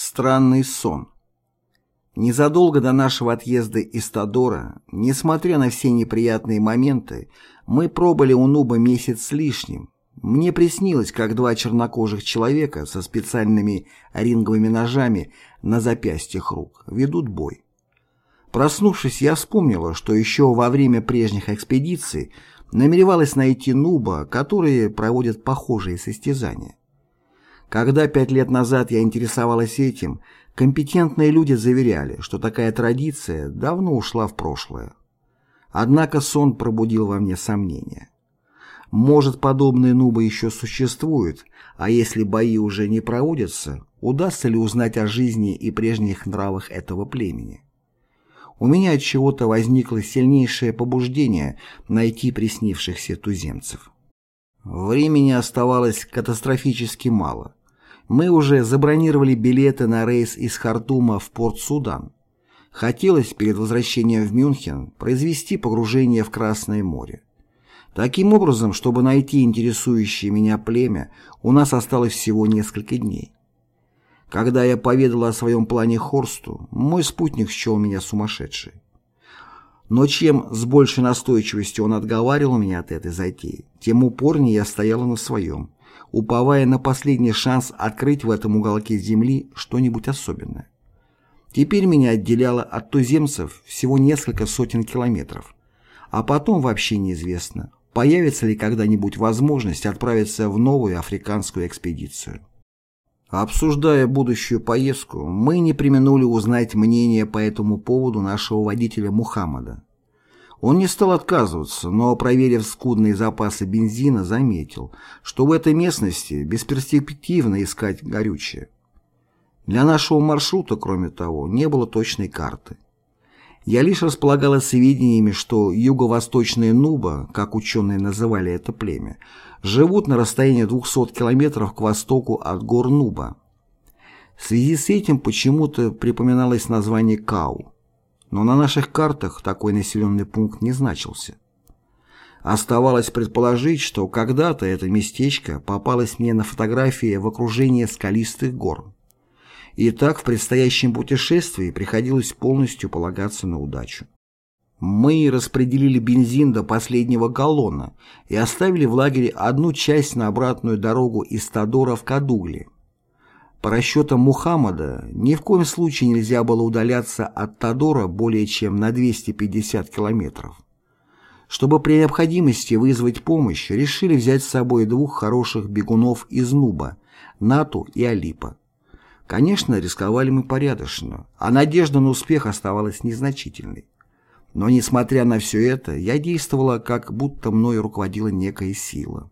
Странный сон. Незадолго до нашего отъезда из Тодора, несмотря на все неприятные моменты, мы пробыли у Нуба месяц с лишним. Мне приснилось, как два чернокожих человека со специальными ринговыми ножами на запястьях рук ведут бой. Проснувшись, я вспомнила, что еще во время прежних экспедиций намеревалась найти Нуба, которые проводят похожие состязания. Когда пять лет назад я интересовалась этим, компетентные люди заверяли, что такая традиция давно ушла в прошлое. Однако сон пробудил во мне сомнения. Может, подобные нубы еще существуют, а если бои уже не проводятся, удастся ли узнать о жизни и прежних нравах этого племени? У меня от чего-то возникло сильнейшее побуждение найти приснившихся туземцев. Времени оставалось катастрофически мало. Мы уже забронировали билеты на рейс из Хартума в порт Судан. Хотелось перед возвращением в Мюнхен произвести погружение в Красное море. Таким образом, чтобы найти интересующее меня племя, у нас осталось всего несколько дней. Когда я поведала о своем плане Хорсту, мой спутник счел меня сумасшедшей. Но чем с большей настойчивостью он отговаривал меня от этой затеи, тем упорнее я стояла на своем уповая на последний шанс открыть в этом уголке земли что-нибудь особенное. Теперь меня отделяло от туземцев всего несколько сотен километров, а потом вообще неизвестно, появится ли когда-нибудь возможность отправиться в новую африканскую экспедицию. Обсуждая будущую поездку, мы не применули узнать мнение по этому поводу нашего водителя Мухаммада. Он не стал отказываться, но, проверив скудные запасы бензина, заметил, что в этой местности бесперспективно искать горючее. Для нашего маршрута, кроме того, не было точной карты. Я лишь располагала сведениями, что юго-восточные Нуба, как ученые называли это племя, живут на расстоянии 200 километров к востоку от гор Нуба. В связи с этим почему-то припоминалось название Кау но на наших картах такой населенный пункт не значился. Оставалось предположить, что когда-то это местечко попалось мне на фотографии в окружении скалистых гор. И так в предстоящем путешествии приходилось полностью полагаться на удачу. Мы распределили бензин до последнего галлона и оставили в лагере одну часть на обратную дорогу из Тодора в Кадугли. По расчетам Мухаммада, ни в коем случае нельзя было удаляться от Тадора более чем на 250 километров. Чтобы при необходимости вызвать помощь, решили взять с собой двух хороших бегунов из Нуба, Нату и Алипа. Конечно, рисковали мы порядочно, а надежда на успех оставалась незначительной. Но, несмотря на все это, я действовала, как будто мной руководила некая сила.